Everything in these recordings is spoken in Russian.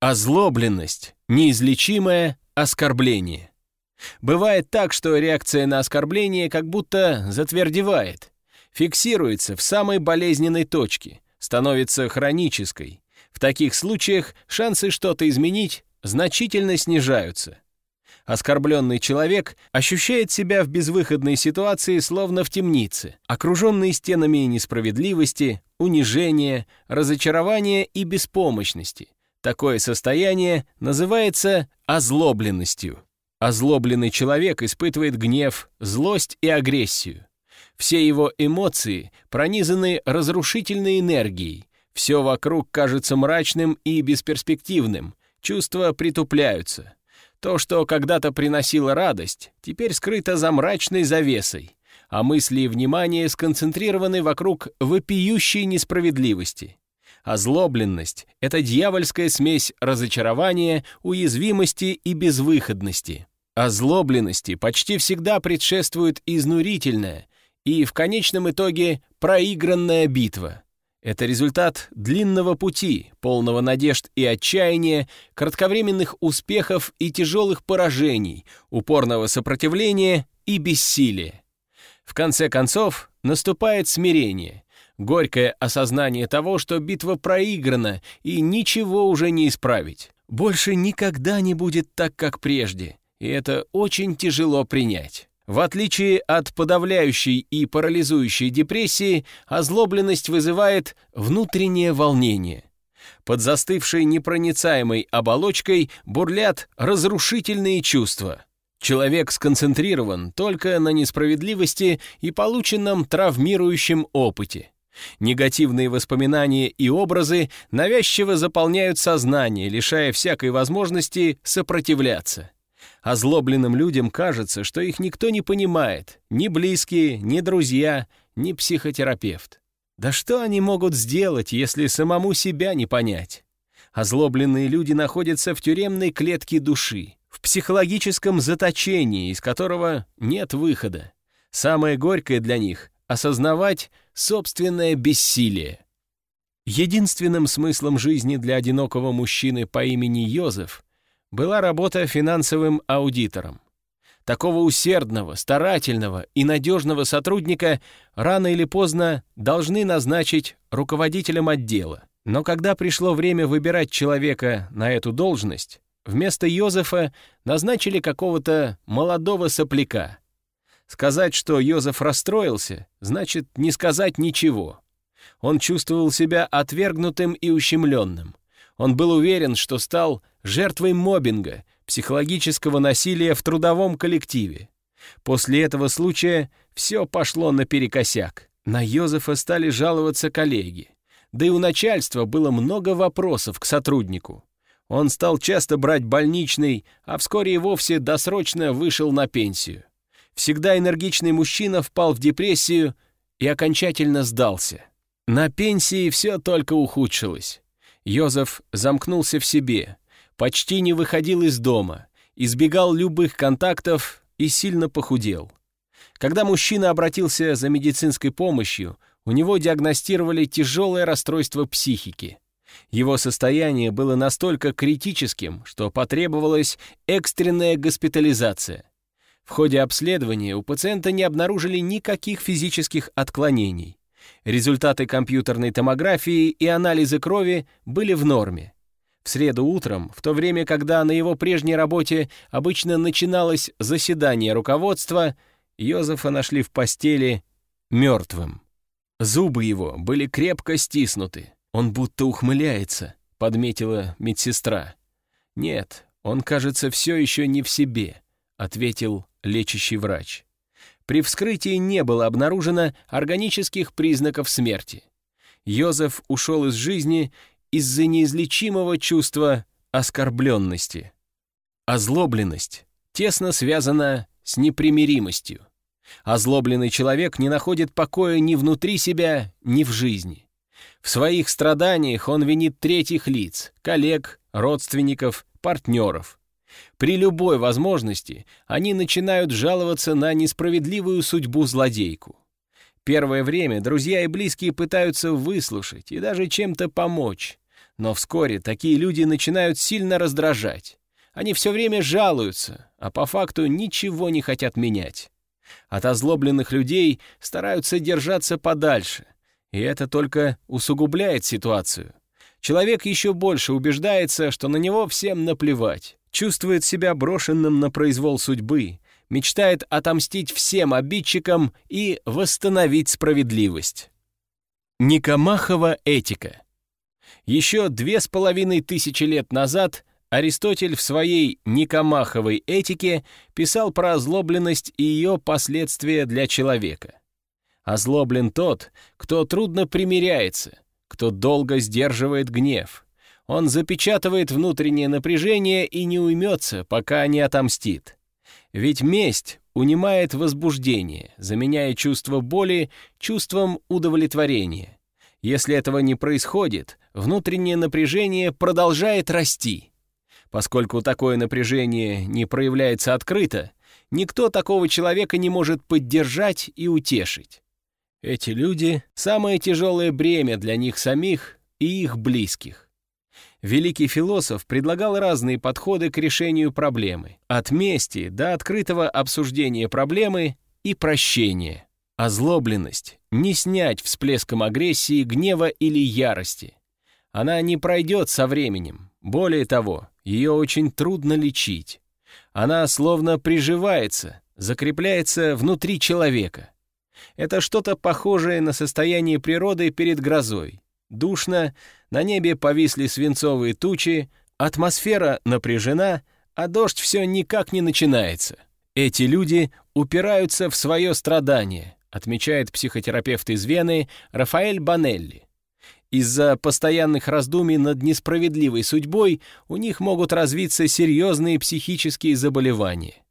Озлобленность – неизлечимое оскорбление. Бывает так, что реакция на оскорбление как будто затвердевает, фиксируется в самой болезненной точке, становится хронической. В таких случаях шансы что-то изменить значительно снижаются. Оскорбленный человек ощущает себя в безвыходной ситуации, словно в темнице, окруженный стенами несправедливости, унижения, разочарования и беспомощности. Такое состояние называется озлобленностью. Озлобленный человек испытывает гнев, злость и агрессию. Все его эмоции пронизаны разрушительной энергией. Все вокруг кажется мрачным и бесперспективным, чувства притупляются. То, что когда-то приносило радость, теперь скрыто за мрачной завесой, а мысли и внимание сконцентрированы вокруг вопиющей несправедливости. Озлобленность — это дьявольская смесь разочарования, уязвимости и безвыходности. Озлобленности почти всегда предшествует изнурительная и, в конечном итоге, проигранная битва — это результат длинного пути, полного надежд и отчаяния, кратковременных успехов и тяжелых поражений, упорного сопротивления и бессилия. В конце концов, наступает смирение, горькое осознание того, что битва проиграна и ничего уже не исправить. Больше никогда не будет так, как прежде, и это очень тяжело принять. В отличие от подавляющей и парализующей депрессии, озлобленность вызывает внутреннее волнение. Под застывшей непроницаемой оболочкой бурлят разрушительные чувства. Человек сконцентрирован только на несправедливости и полученном травмирующем опыте. Негативные воспоминания и образы навязчиво заполняют сознание, лишая всякой возможности сопротивляться. Озлобленным людям кажется, что их никто не понимает, ни близкие, ни друзья, ни психотерапевт. Да что они могут сделать, если самому себя не понять? Озлобленные люди находятся в тюремной клетке души, в психологическом заточении, из которого нет выхода. Самое горькое для них — осознавать собственное бессилие. Единственным смыслом жизни для одинокого мужчины по имени Йозеф была работа финансовым аудитором. Такого усердного, старательного и надежного сотрудника рано или поздно должны назначить руководителем отдела. Но когда пришло время выбирать человека на эту должность, вместо Йозефа назначили какого-то молодого сопляка. Сказать, что Йозеф расстроился, значит не сказать ничего. Он чувствовал себя отвергнутым и ущемленным. Он был уверен, что стал жертвой мобинга, психологического насилия в трудовом коллективе. После этого случая все пошло наперекосяк. На Йозефа стали жаловаться коллеги. Да и у начальства было много вопросов к сотруднику. Он стал часто брать больничный, а вскоре и вовсе досрочно вышел на пенсию. Всегда энергичный мужчина впал в депрессию и окончательно сдался. На пенсии все только ухудшилось. Йозеф замкнулся в себе, почти не выходил из дома, избегал любых контактов и сильно похудел. Когда мужчина обратился за медицинской помощью, у него диагностировали тяжелое расстройство психики. Его состояние было настолько критическим, что потребовалась экстренная госпитализация. В ходе обследования у пациента не обнаружили никаких физических отклонений. Результаты компьютерной томографии и анализы крови были в норме. В среду утром, в то время, когда на его прежней работе обычно начиналось заседание руководства, Йозефа нашли в постели мертвым. Зубы его были крепко стиснуты. Он будто ухмыляется, подметила медсестра. «Нет, он, кажется, все еще не в себе», — ответил лечащий врач. При вскрытии не было обнаружено органических признаков смерти. Йозеф ушел из жизни из-за неизлечимого чувства оскорбленности. Озлобленность тесно связана с непримиримостью. Озлобленный человек не находит покоя ни внутри себя, ни в жизни. В своих страданиях он винит третьих лиц, коллег, родственников, партнеров. При любой возможности они начинают жаловаться на несправедливую судьбу злодейку. Первое время друзья и близкие пытаются выслушать и даже чем-то помочь. Но вскоре такие люди начинают сильно раздражать. Они все время жалуются, а по факту ничего не хотят менять. От озлобленных людей стараются держаться подальше, и это только усугубляет ситуацию. Человек еще больше убеждается, что на него всем наплевать, чувствует себя брошенным на произвол судьбы, мечтает отомстить всем обидчикам и восстановить справедливость. Никомахова этика. Еще две с половиной тысячи лет назад Аристотель в своей Никомаховой этике писал про озлобленность и ее последствия для человека. Озлоблен тот, кто трудно примиряется, кто долго сдерживает гнев. Он запечатывает внутреннее напряжение и не уймется, пока не отомстит. Ведь месть унимает возбуждение, заменяя чувство боли чувством удовлетворения. Если этого не происходит, внутреннее напряжение продолжает расти. Поскольку такое напряжение не проявляется открыто, никто такого человека не может поддержать и утешить. Эти люди — самое тяжелое бремя для них самих и их близких. Великий философ предлагал разные подходы к решению проблемы, от мести до открытого обсуждения проблемы и прощения. Озлобленность не снять всплеском агрессии, гнева или ярости. Она не пройдет со временем. Более того, ее очень трудно лечить. Она словно приживается, закрепляется внутри человека. Это что-то похожее на состояние природы перед грозой. Душно, на небе повисли свинцовые тучи, атмосфера напряжена, а дождь все никак не начинается. Эти люди упираются в свое страдание, отмечает психотерапевт из Вены Рафаэль Банелли. Из-за постоянных раздумий над несправедливой судьбой у них могут развиться серьезные психические заболевания.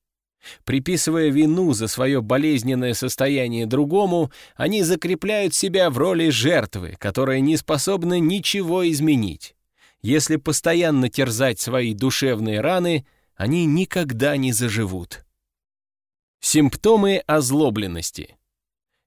Приписывая вину за свое болезненное состояние другому, они закрепляют себя в роли жертвы, которая не способна ничего изменить. Если постоянно терзать свои душевные раны, они никогда не заживут. Симптомы озлобленности.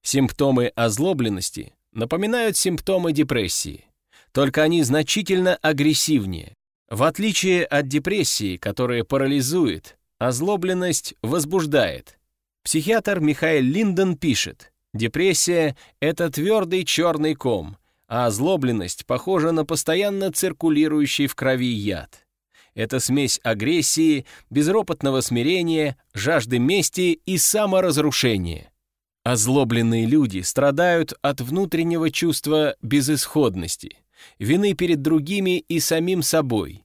Симптомы озлобленности напоминают симптомы депрессии, только они значительно агрессивнее. В отличие от депрессии, которая парализует, озлобленность возбуждает. Психиатр Михаил Линден пишет, депрессия — это твердый черный ком, а озлобленность похожа на постоянно циркулирующий в крови яд. Это смесь агрессии, безропотного смирения, жажды мести и саморазрушения. Озлобленные люди страдают от внутреннего чувства безысходности, вины перед другими и самим собой.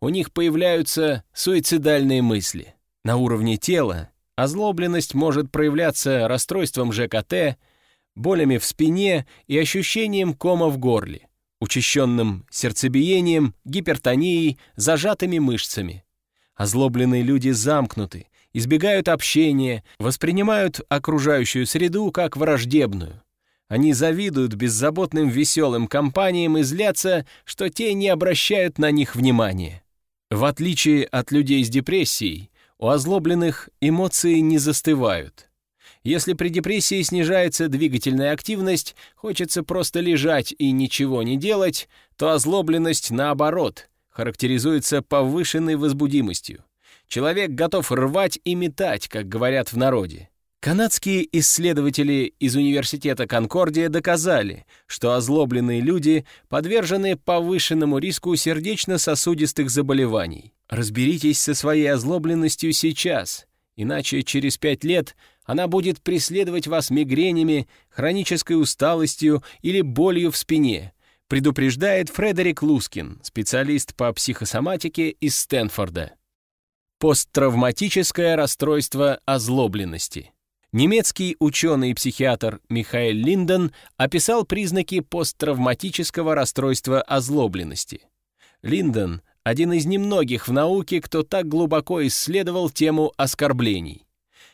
У них появляются суицидальные мысли. На уровне тела озлобленность может проявляться расстройством ЖКТ, болями в спине и ощущением кома в горле, учащенным сердцебиением, гипертонией, зажатыми мышцами. Озлобленные люди замкнуты, избегают общения, воспринимают окружающую среду как враждебную. Они завидуют беззаботным веселым компаниям и злятся, что те не обращают на них внимания. В отличие от людей с депрессией, у озлобленных эмоции не застывают. Если при депрессии снижается двигательная активность, хочется просто лежать и ничего не делать, то озлобленность, наоборот, характеризуется повышенной возбудимостью. Человек готов рвать и метать, как говорят в народе. Канадские исследователи из Университета Конкордия доказали, что озлобленные люди подвержены повышенному риску сердечно-сосудистых заболеваний. Разберитесь со своей озлобленностью сейчас, иначе через пять лет она будет преследовать вас мигренями, хронической усталостью или болью в спине, предупреждает Фредерик Лускин, специалист по психосоматике из Стэнфорда. Посттравматическое расстройство озлобленности. Немецкий ученый и психиатр Михаил Линден описал признаки посттравматического расстройства озлобленности. Линден — один из немногих в науке, кто так глубоко исследовал тему оскорблений.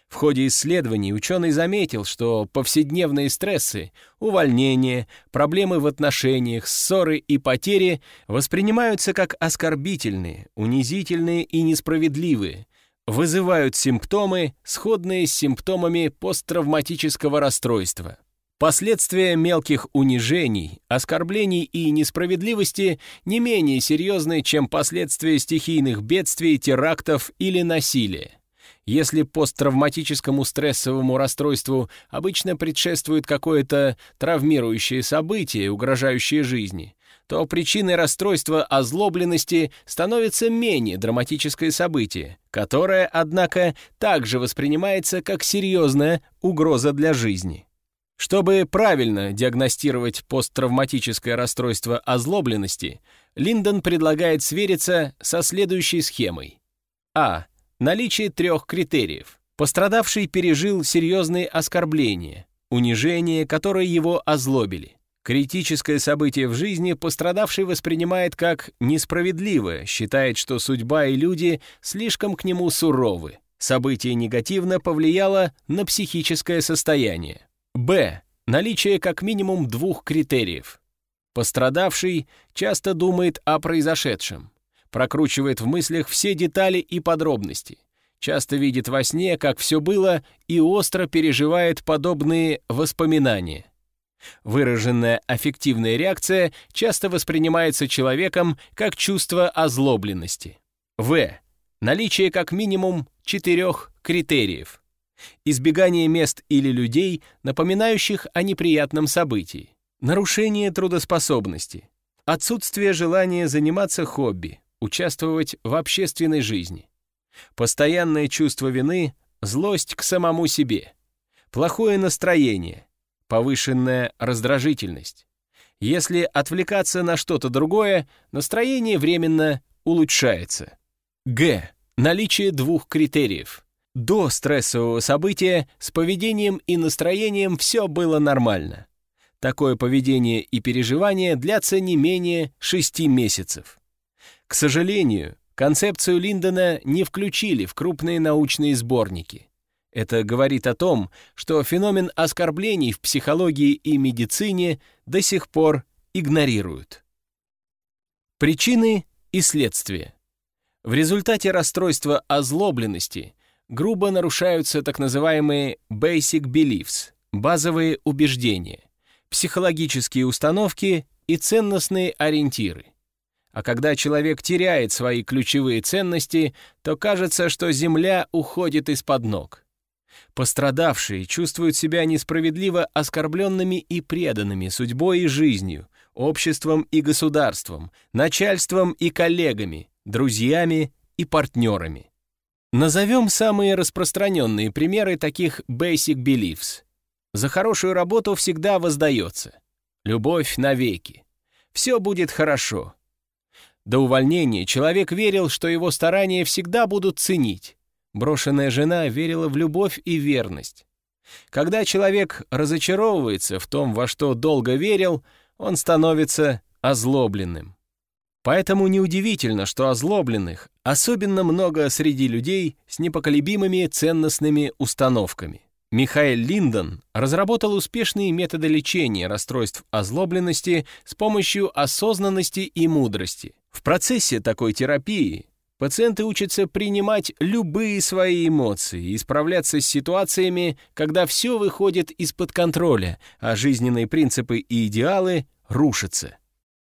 В ходе исследований ученый заметил, что повседневные стрессы, увольнение, проблемы в отношениях, ссоры и потери воспринимаются как оскорбительные, унизительные и несправедливые, вызывают симптомы, сходные с симптомами посттравматического расстройства. Последствия мелких унижений, оскорблений и несправедливости не менее серьезны, чем последствия стихийных бедствий, терактов или насилия. Если посттравматическому стрессовому расстройству обычно предшествует какое-то травмирующее событие, угрожающее жизни, то причиной расстройства озлобленности становится менее драматическое событие, которое, однако, также воспринимается как серьезная угроза для жизни. Чтобы правильно диагностировать посттравматическое расстройство озлобленности, Линдон предлагает свериться со следующей схемой. А. Наличие трех критериев. Пострадавший пережил серьезные оскорбления, унижения, которые его озлобили. Критическое событие в жизни пострадавший воспринимает как несправедливое, считает, что судьба и люди слишком к нему суровы. Событие негативно повлияло на психическое состояние. Б. Наличие как минимум двух критериев. Пострадавший часто думает о произошедшем, прокручивает в мыслях все детали и подробности, часто видит во сне, как все было, и остро переживает подобные воспоминания. Выраженная аффективная реакция часто воспринимается человеком как чувство озлобленности. В. Наличие как минимум четырех критериев. Избегание мест или людей, напоминающих о неприятном событии. Нарушение трудоспособности. Отсутствие желания заниматься хобби, участвовать в общественной жизни. Постоянное чувство вины, злость к самому себе. Плохое настроение – повышенная раздражительность. Если отвлекаться на что-то другое, настроение временно улучшается. Г. Наличие двух критериев. До стрессового события с поведением и настроением все было нормально. Такое поведение и переживание длятся не менее шести месяцев. К сожалению, концепцию Линдона не включили в крупные научные сборники. Это говорит о том, что феномен оскорблений в психологии и медицине до сих пор игнорируют. Причины и следствия. В результате расстройства озлобленности грубо нарушаются так называемые basic beliefs, базовые убеждения, психологические установки и ценностные ориентиры. А когда человек теряет свои ключевые ценности, то кажется, что земля уходит из-под ног. Пострадавшие чувствуют себя несправедливо оскорбленными и преданными судьбой и жизнью, обществом и государством, начальством и коллегами, друзьями и партнерами. Назовем самые распространенные примеры таких basic beliefs. За хорошую работу всегда воздается. Любовь навеки. Все будет хорошо. До увольнения человек верил, что его старания всегда будут ценить. Брошенная жена верила в любовь и верность. Когда человек разочаровывается в том, во что долго верил, он становится озлобленным. Поэтому неудивительно, что озлобленных особенно много среди людей с непоколебимыми ценностными установками. Михаил Линдон разработал успешные методы лечения расстройств озлобленности с помощью осознанности и мудрости. В процессе такой терапии Пациенты учатся принимать любые свои эмоции и справляться с ситуациями, когда все выходит из-под контроля, а жизненные принципы и идеалы рушатся.